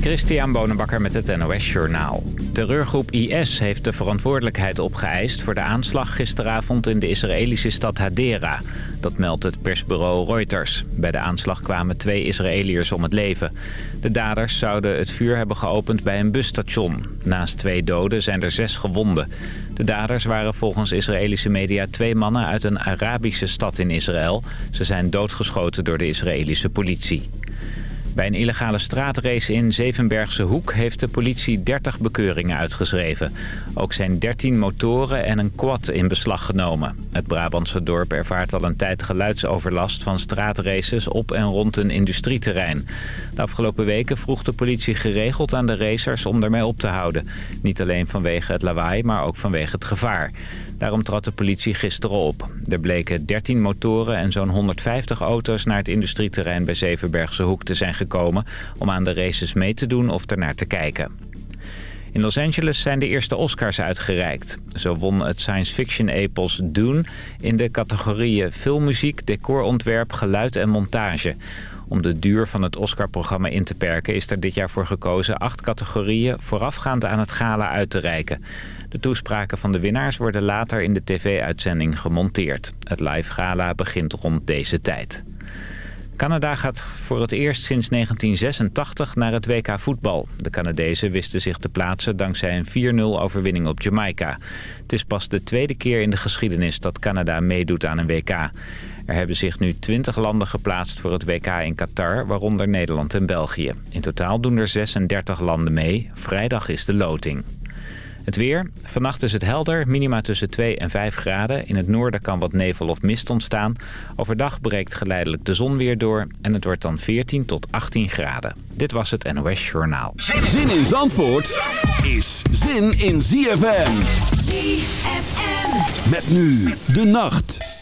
Christian Bonenbakker met het NOS Journaal. Terreurgroep IS heeft de verantwoordelijkheid opgeëist... voor de aanslag gisteravond in de Israëlische stad Hadera. Dat meldt het persbureau Reuters. Bij de aanslag kwamen twee Israëliërs om het leven. De daders zouden het vuur hebben geopend bij een busstation. Naast twee doden zijn er zes gewonden. De daders waren volgens Israëlische media twee mannen uit een Arabische stad in Israël. Ze zijn doodgeschoten door de Israëlische politie. Bij een illegale straatrace in Zevenbergse Hoek heeft de politie 30 bekeuringen uitgeschreven. Ook zijn 13 motoren en een quad in beslag genomen. Het Brabantse dorp ervaart al een tijd geluidsoverlast van straatraces op en rond een industrieterrein. De afgelopen weken vroeg de politie geregeld aan de racers om ermee op te houden. Niet alleen vanwege het lawaai, maar ook vanwege het gevaar. Daarom trad de politie gisteren op. Er bleken 13 motoren en zo'n 150 auto's naar het industrieterrein bij Zevenbergse Hoek te zijn gekomen... om aan de races mee te doen of ernaar te kijken. In Los Angeles zijn de eerste Oscars uitgereikt. Zo won het science fiction epos Dune in de categorieën filmmuziek, decorontwerp, geluid en montage. Om de duur van het Oscar-programma in te perken is er dit jaar voor gekozen acht categorieën voorafgaand aan het gala uit te reiken. De toespraken van de winnaars worden later in de tv-uitzending gemonteerd. Het live gala begint rond deze tijd. Canada gaat voor het eerst sinds 1986 naar het WK voetbal. De Canadezen wisten zich te plaatsen dankzij een 4-0 overwinning op Jamaica. Het is pas de tweede keer in de geschiedenis dat Canada meedoet aan een WK. Er hebben zich nu 20 landen geplaatst voor het WK in Qatar, waaronder Nederland en België. In totaal doen er 36 landen mee. Vrijdag is de loting. Het weer. Vannacht is het helder, minima tussen 2 en 5 graden. In het noorden kan wat nevel of mist ontstaan. Overdag breekt geleidelijk de zon weer door en het wordt dan 14 tot 18 graden. Dit was het NOS Journaal. Zin in Zandvoort is zin in ZFM. ZFM. Met nu de nacht.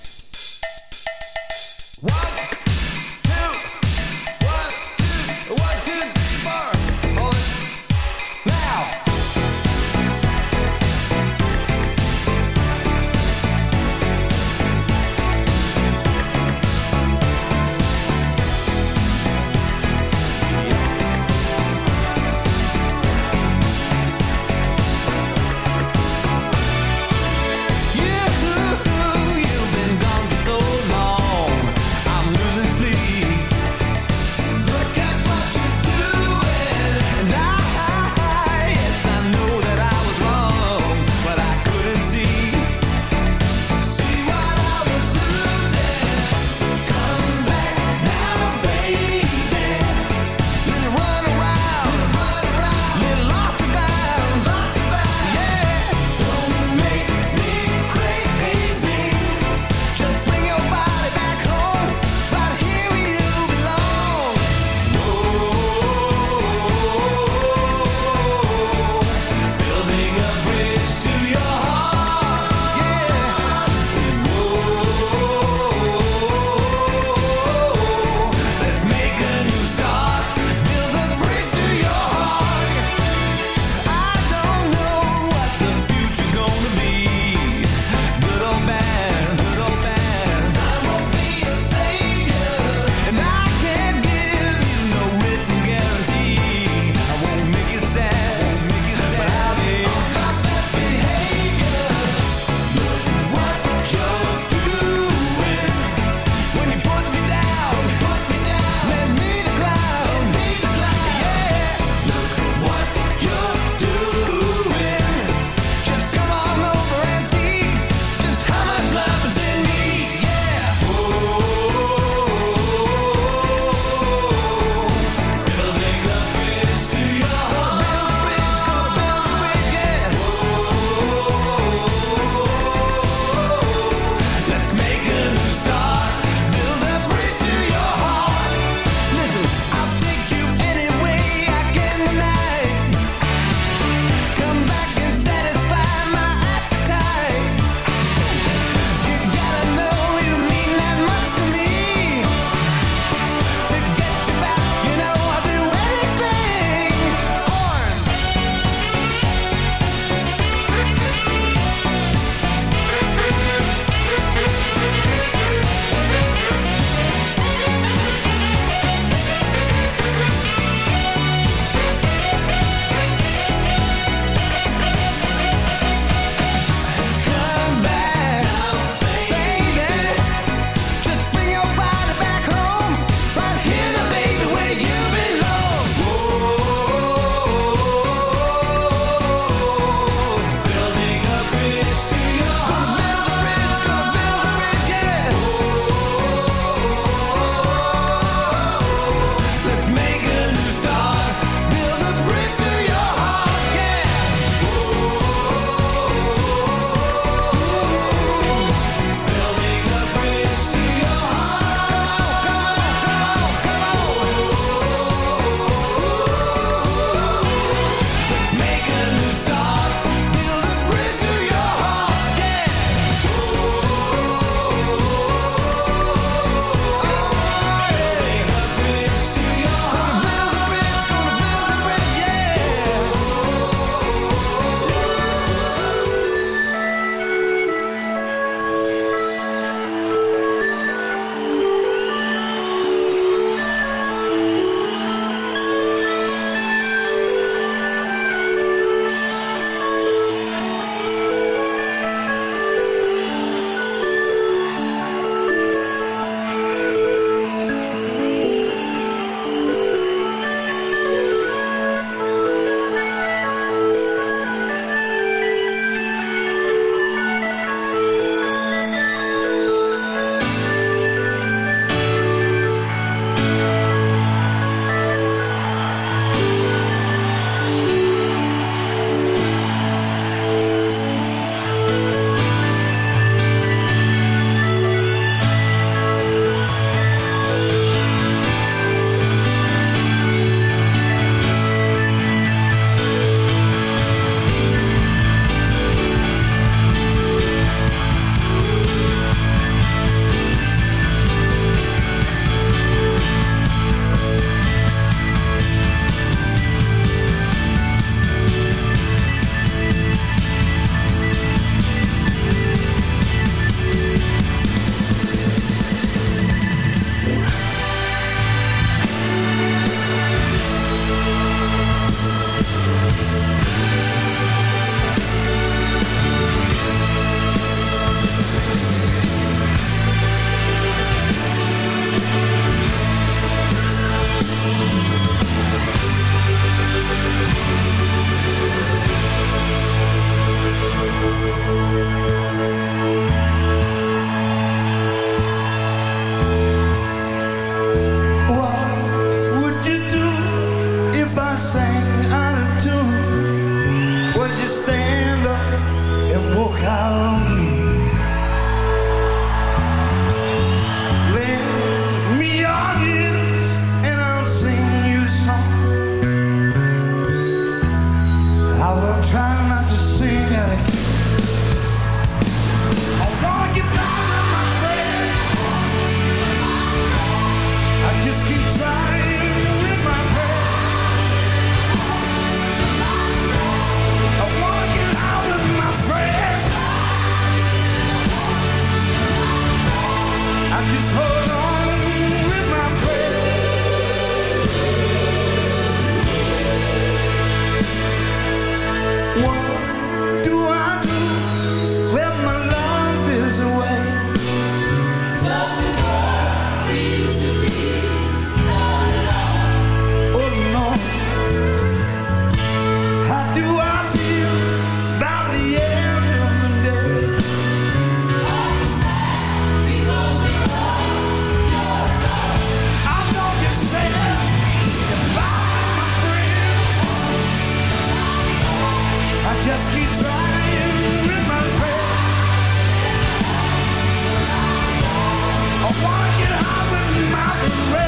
and.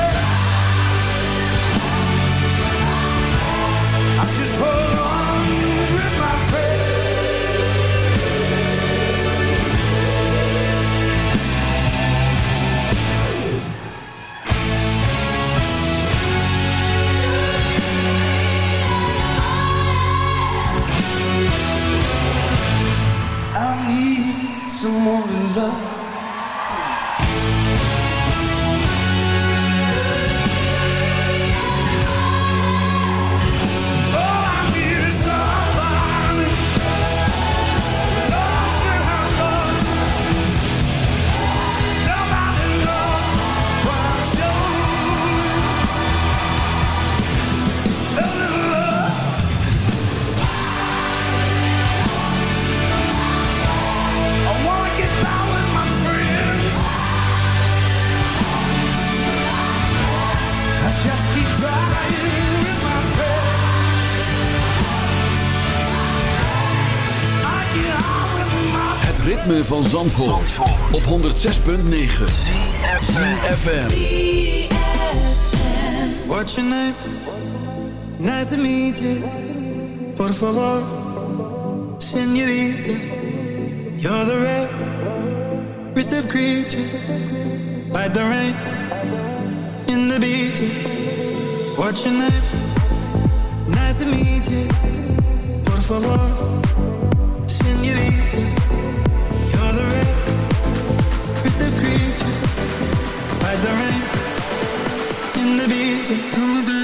Van Zandvoort, op 106.9 CFFM What's your name? Nice to meet you. Por favor Senorita You're the rare Rarest of creatures Like the rain In the beach. What's your name? Nice to meet you. Por favor Music.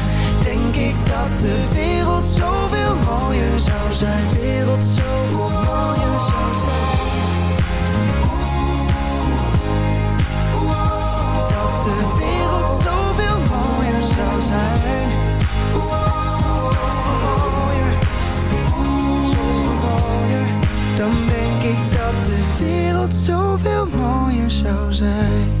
dat de wereld zoveel mooier zou zijn. De wereld zoveel mooier zou zijn. Dat de wereld zoveel mooier zou zijn. Dan denk ik dat de wereld zoveel mooier zou zijn.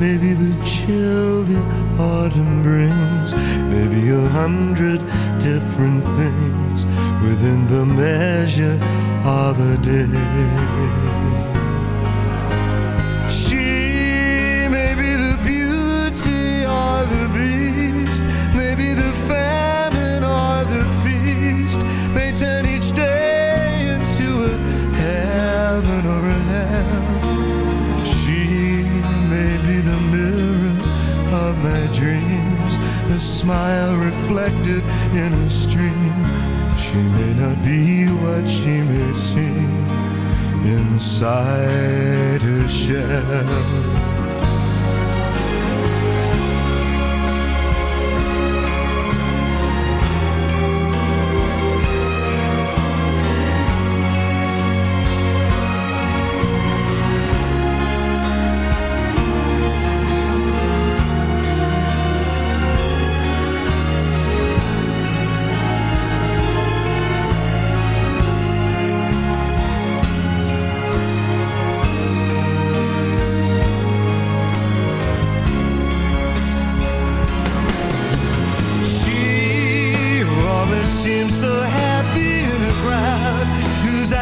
baby, inside her shell.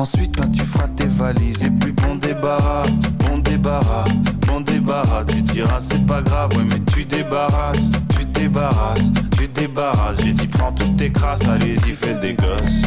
Ensuite, ben, tu feras tes valises. Et puis, bon débarras, bon débarras, bon débarras. Tu diras, c'est pas grave, ouais, mais tu débarrasses, tu débarrasses, tu débarrasses. J'ai dit, prends toutes tes crasses, allez-y, fais des gosses.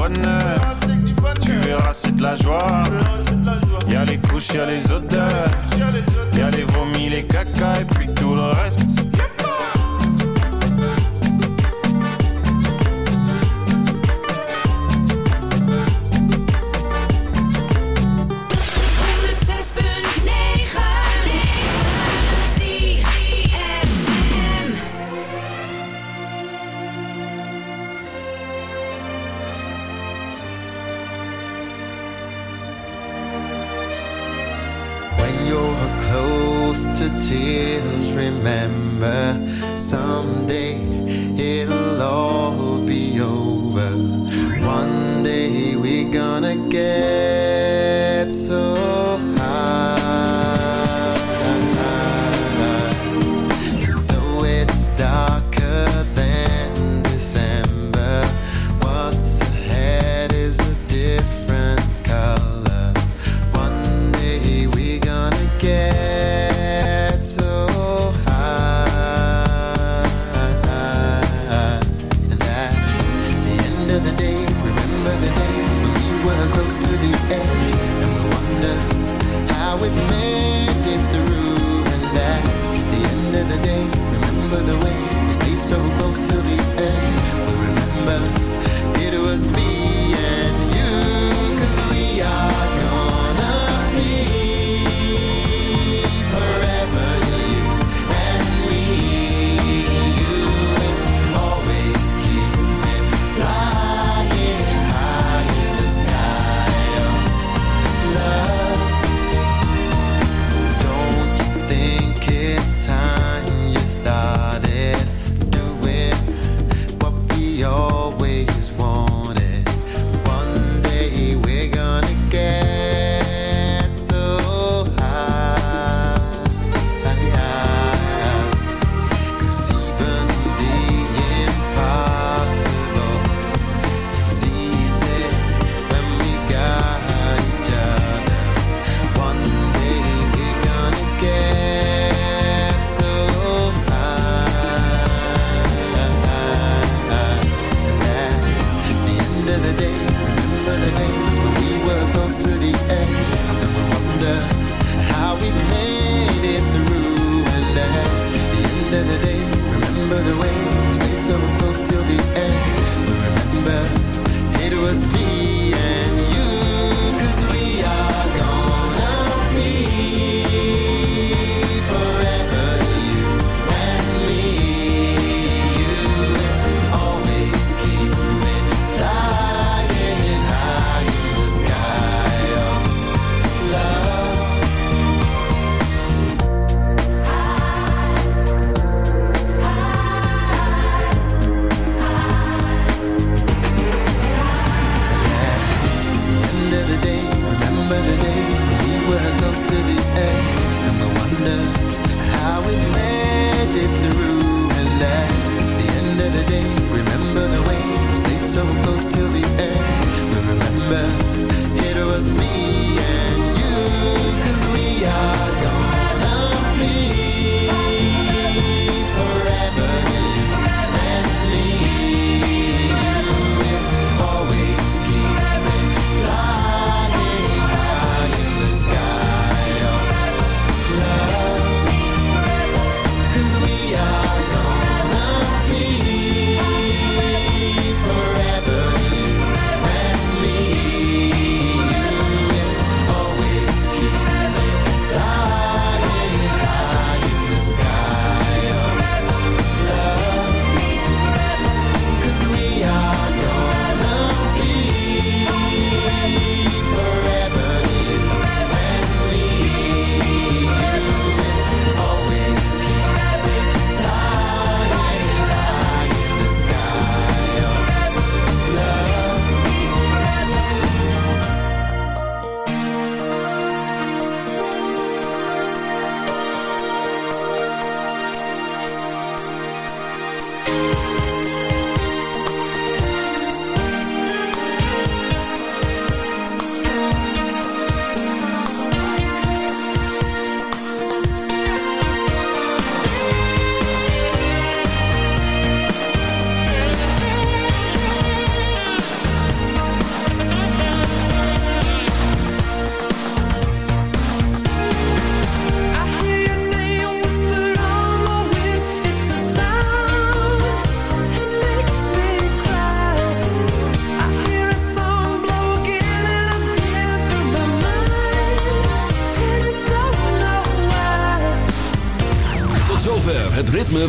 Bonheur. Tu verras, c'est de la joie. Y'a les couches, y'a les odeurs.